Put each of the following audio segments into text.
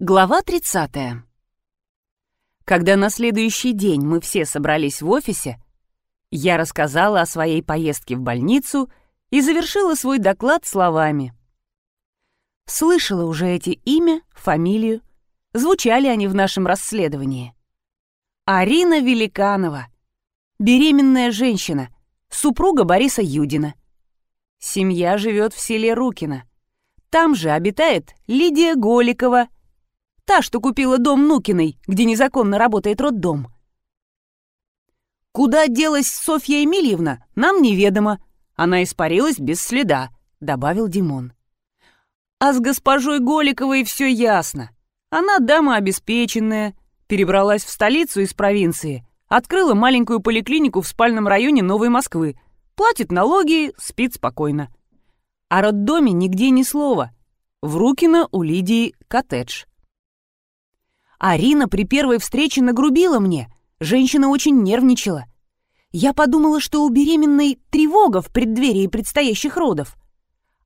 Глава 30. Когда на следующий день мы все собрались в офисе, я рассказала о своей поездке в больницу и завершила свой доклад словами. Слышала уже эти имя, фамилию, звучали они в нашем расследовании. Арина Великанова, беременная женщина, супруга Бориса Юдина. Семья живет в селе Рукино. Там же обитает Лидия Голикова – Та, что купила дом Нукиной, где незаконно работает роддом. Куда делась Софья Емельевна, нам неведомо. Она испарилась без следа, добавил Димон. А с госпожой Голиковой все ясно. Она дама обеспеченная, перебралась в столицу из провинции, открыла маленькую поликлинику в спальном районе Новой Москвы, платит налоги, спит спокойно. О роддоме нигде ни слова. В Рукино у Лидии коттедж. Арина при первой встрече нагрубила мне. Женщина очень нервничала. Я подумала, что у беременной тревога в преддверии предстоящих родов.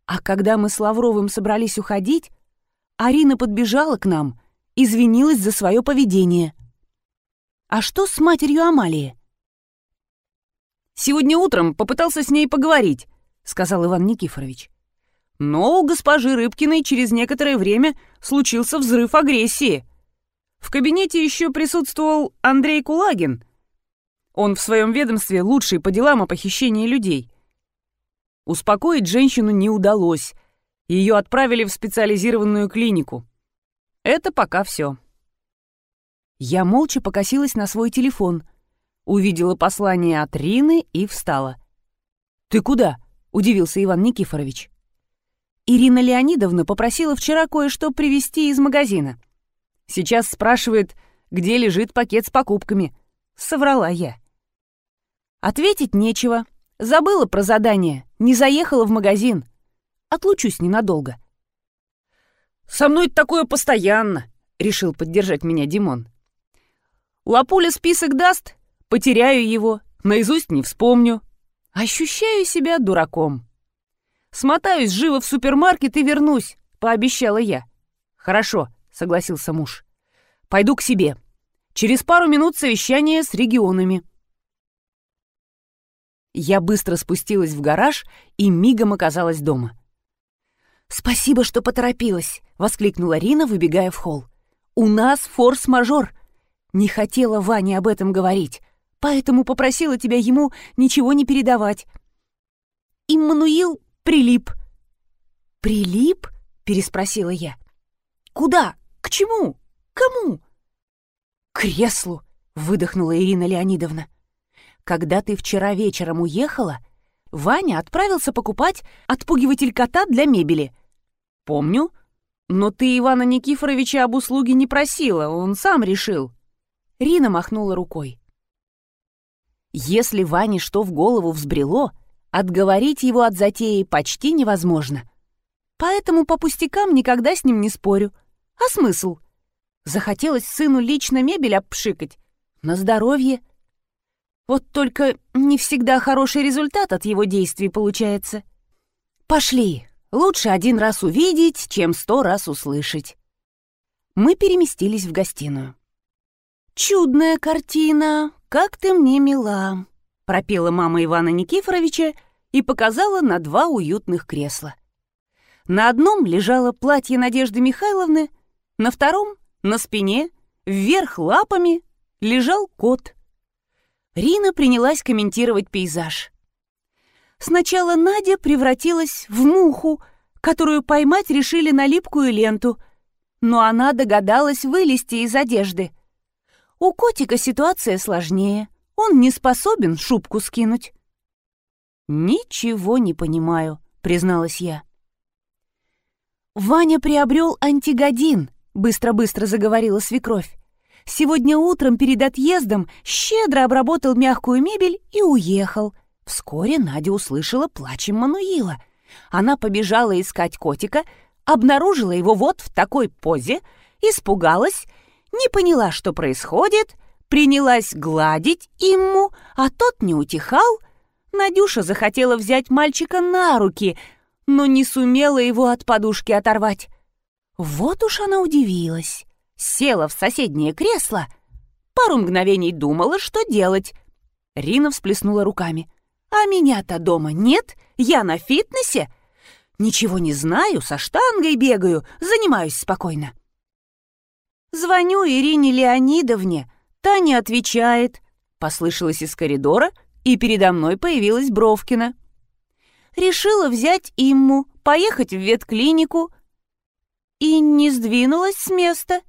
А когда мы с Лавровым собрались уходить, Арина подбежала к нам, извинилась за свое поведение. А что с матерью Амалии? «Сегодня утром попытался с ней поговорить», — сказал Иван Никифорович. Но у госпожи Рыбкиной через некоторое время случился взрыв агрессии — в кабинете еще присутствовал Андрей Кулагин. Он в своем ведомстве лучший по делам о похищении людей. Успокоить женщину не удалось. Ее отправили в специализированную клинику. Это пока все. Я молча покосилась на свой телефон, увидела послание от Рины и встала. «Ты куда?» — удивился Иван Никифорович. Ирина Леонидовна попросила вчера кое-что привезти из магазина — Сейчас спрашивает, где лежит пакет с покупками. Соврала я. Ответить нечего. Забыла про задание, не заехала в магазин. Отлучусь ненадолго. «Со мной такое постоянно», — решил поддержать меня Димон. «Лапуля список даст, потеряю его, наизусть не вспомню. Ощущаю себя дураком. Смотаюсь живо в супермаркет и вернусь», — пообещала я. «Хорошо», — согласился муж. «Пойду к себе. Через пару минут совещание с регионами». Я быстро спустилась в гараж и мигом оказалась дома. «Спасибо, что поторопилась!» — воскликнула Рина, выбегая в холл. «У нас форс-мажор!» Не хотела Ване об этом говорить, поэтому попросила тебя ему ничего не передавать. Иммануил прилип. «Прилип?» — переспросила я. «Куда?» К чему? Кому? Креслу, выдохнула Ирина Леонидовна. Когда ты вчера вечером уехала, Ваня отправился покупать отпугиватель кота для мебели. Помню, но ты Ивана Никифоровича об услуге не просила, он сам решил. Рина махнула рукой. Если Ване что в голову взбрело, отговорить его от затеи почти невозможно. Поэтому по пустякам никогда с ним не спорю. А смысл? Захотелось сыну лично мебель обшикать. На здоровье. Вот только не всегда хороший результат от его действий получается. Пошли. Лучше один раз увидеть, чем сто раз услышать. Мы переместились в гостиную. «Чудная картина, как ты мне мила», — пропела мама Ивана Никифоровича и показала на два уютных кресла. На одном лежало платье Надежды Михайловны — на втором, на спине, вверх лапами, лежал кот. Рина принялась комментировать пейзаж. Сначала Надя превратилась в муху, которую поймать решили на липкую ленту, но она догадалась вылезти из одежды. У котика ситуация сложнее, он не способен шубку скинуть. «Ничего не понимаю», — призналась я. Ваня приобрел антигодин, Быстро-быстро заговорила свекровь. Сегодня утром перед отъездом щедро обработал мягкую мебель и уехал. Вскоре Надя услышала плач Мануила. Она побежала искать котика, обнаружила его вот в такой позе, испугалась, не поняла, что происходит, принялась гладить ему, а тот не утихал. Надюша захотела взять мальчика на руки, но не сумела его от подушки оторвать. Вот уж она удивилась. Села в соседнее кресло. Пару мгновений думала, что делать. Рина всплеснула руками. «А меня-то дома нет? Я на фитнесе? Ничего не знаю, со штангой бегаю, занимаюсь спокойно». Звоню Ирине Леонидовне, та не отвечает. Послышалось из коридора, и передо мной появилась Бровкина. Решила взять Имму, поехать в ветклинику. И не сдвинулась с места.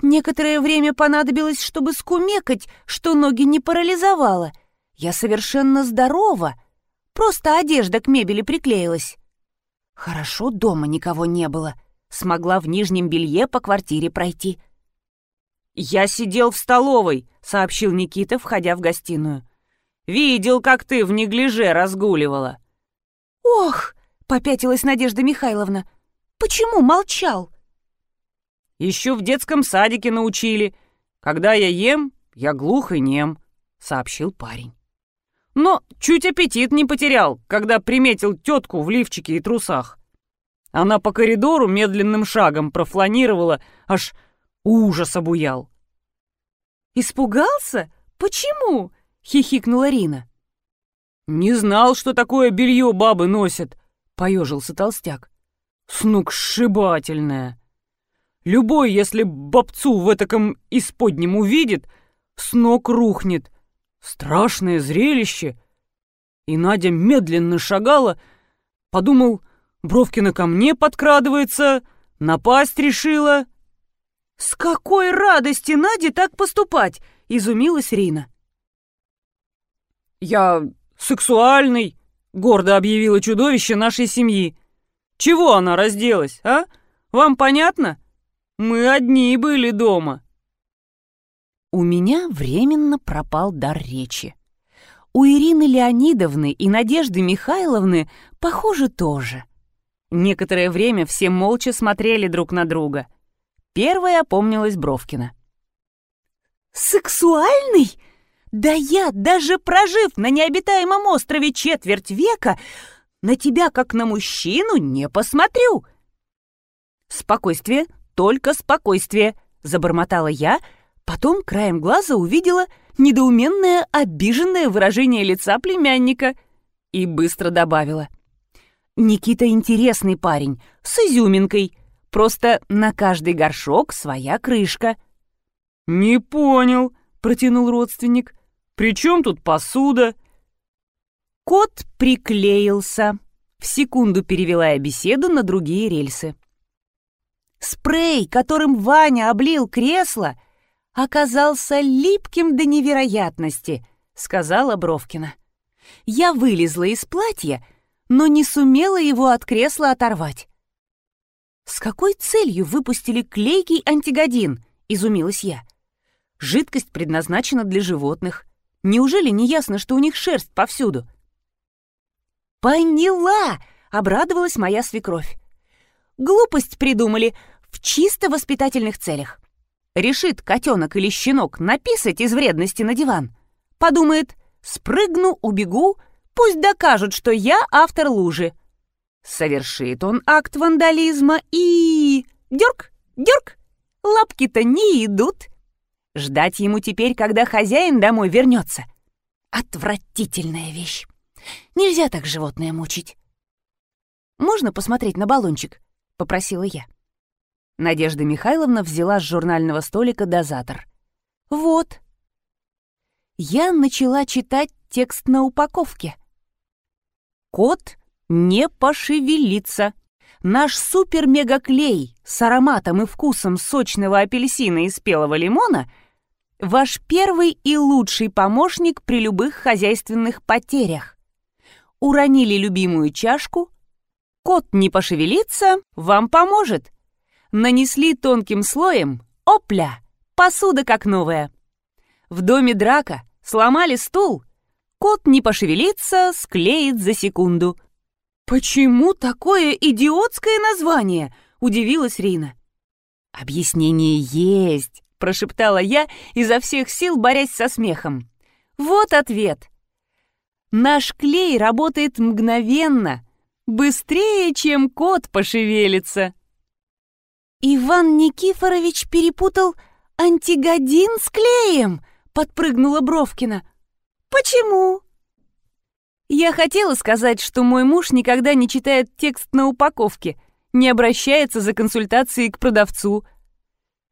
Некоторое время понадобилось, чтобы скумекать, что ноги не парализовало. Я совершенно здорова, просто одежда к мебели приклеилась. Хорошо, дома никого не было — смогла в нижнем белье по квартире пройти. «Я сидел в столовой», — сообщил Никита, входя в гостиную. «Видел, как ты в неглиже разгуливала». «Ох!» — попятилась Надежда Михайловна. «Почему молчал?» «Еще в детском садике научили. Когда я ем, я глух и нем», — сообщил парень. Но чуть аппетит не потерял, когда приметил тетку в лифчике и трусах. Она по коридору медленным шагом профланировала, аж ужас обуял. «Испугался? Почему?» — хихикнула Рина. «Не знал, что такое белье бабы носят», — поежился толстяк. «Сногсшибательное. Любой, если бабцу в этаком исподнем увидит, с ног рухнет. Страшное зрелище». И Надя медленно шагала, подумал, Бровкина ко мне подкрадывается, напасть решила». «С какой радости Наде так поступать?» — изумилась Рина. «Я сексуальный», — гордо объявила чудовище нашей семьи. «Чего она разделась, а? Вам понятно? Мы одни были дома». У меня временно пропал дар речи. У Ирины Леонидовны и Надежды Михайловны, похоже, тоже — Некоторое время все молча смотрели друг на друга. Первая опомнилась Бровкина. «Сексуальный? Да я, даже прожив на необитаемом острове четверть века, на тебя, как на мужчину, не посмотрю!» «Спокойствие, только спокойствие!» — забормотала я, потом краем глаза увидела недоуменное, обиженное выражение лица племянника и быстро добавила. Никита интересный парень, с изюминкой. Просто на каждый горшок своя крышка». «Не понял», — протянул родственник. «При чем тут посуда?» Кот приклеился. В секунду перевела я беседу на другие рельсы. Спрей, которым Ваня облил кресло, оказался липким до невероятности, сказала Бровкина. Я вылезла из платья, но не сумела его от кресла оторвать. «С какой целью выпустили клейкий антигодин?» — изумилась я. «Жидкость предназначена для животных. Неужели не ясно, что у них шерсть повсюду?» «Поняла!» — обрадовалась моя свекровь. «Глупость придумали в чисто воспитательных целях. Решит котенок или щенок написать из вредности на диван. Подумает, спрыгну, убегу, Пусть докажут, что я автор лужи. Совершит он акт вандализма и... Дёрк, дёрк, лапки-то не идут. Ждать ему теперь, когда хозяин домой вернется. Отвратительная вещь. Нельзя так животное мучить. «Можно посмотреть на баллончик?» — попросила я. Надежда Михайловна взяла с журнального столика дозатор. «Вот». Я начала читать текст на упаковке — Кот не пошевелится. Наш супер-мега-клей с ароматом и вкусом сочного апельсина и спелого лимона — ваш первый и лучший помощник при любых хозяйственных потерях. Уронили любимую чашку? Кот не пошевелится, вам поможет. Нанесли тонким слоем — опля! Посуда как новая. В доме драка, сломали стул — Кот не пошевелится, склеит за секунду. «Почему такое идиотское название?» — удивилась Рина. «Объяснение есть», — прошептала я, изо всех сил борясь со смехом. «Вот ответ. Наш клей работает мгновенно, быстрее, чем кот пошевелится». Иван Никифорович перепутал антигодин с клеем, подпрыгнула Бровкина. Почему? Я хотела сказать, что мой муж никогда не читает текст на упаковке, не обращается за консультацией к продавцу.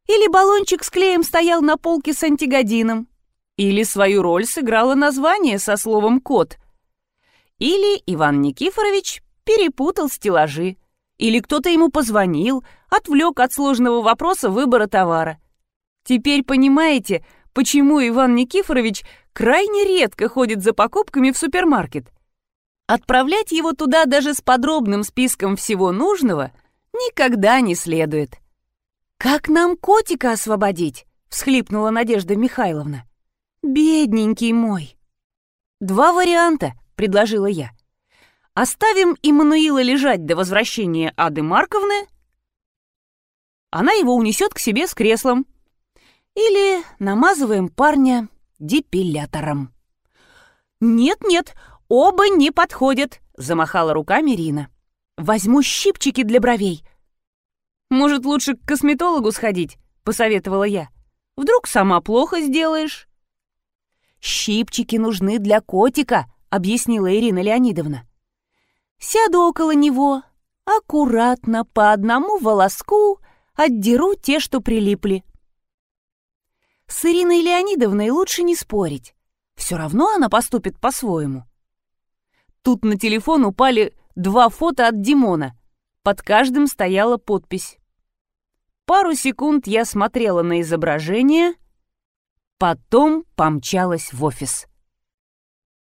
Или баллончик с клеем стоял на полке с антигодином. Или свою роль сыграло название со словом «кот». Или Иван Никифорович перепутал стеллажи. Или кто-то ему позвонил, отвлек от сложного вопроса выбора товара. Теперь понимаете, почему Иван Никифорович крайне редко ходит за покупками в супермаркет. Отправлять его туда даже с подробным списком всего нужного никогда не следует. «Как нам котика освободить?» — всхлипнула Надежда Михайловна. «Бедненький мой!» «Два варианта», — предложила я. «Оставим Иммануила лежать до возвращения Ады Марковны. Она его унесет к себе с креслом. Или намазываем парня депилятором». «Нет-нет, оба не подходят», — замахала руками Рина. «Возьму щипчики для бровей». «Может, лучше к косметологу сходить?» — посоветовала я. «Вдруг сама плохо сделаешь?» «Щипчики нужны для котика», — объяснила Ирина Леонидовна. «Сяду около него, аккуратно по одному волоску отдеру те, что прилипли. С Ириной Леонидовной лучше не спорить. Все равно она поступит по-своему. Тут на телефон упали два фото от Димона. Под каждым стояла подпись. Пару секунд я смотрела на изображение, потом помчалась в офис.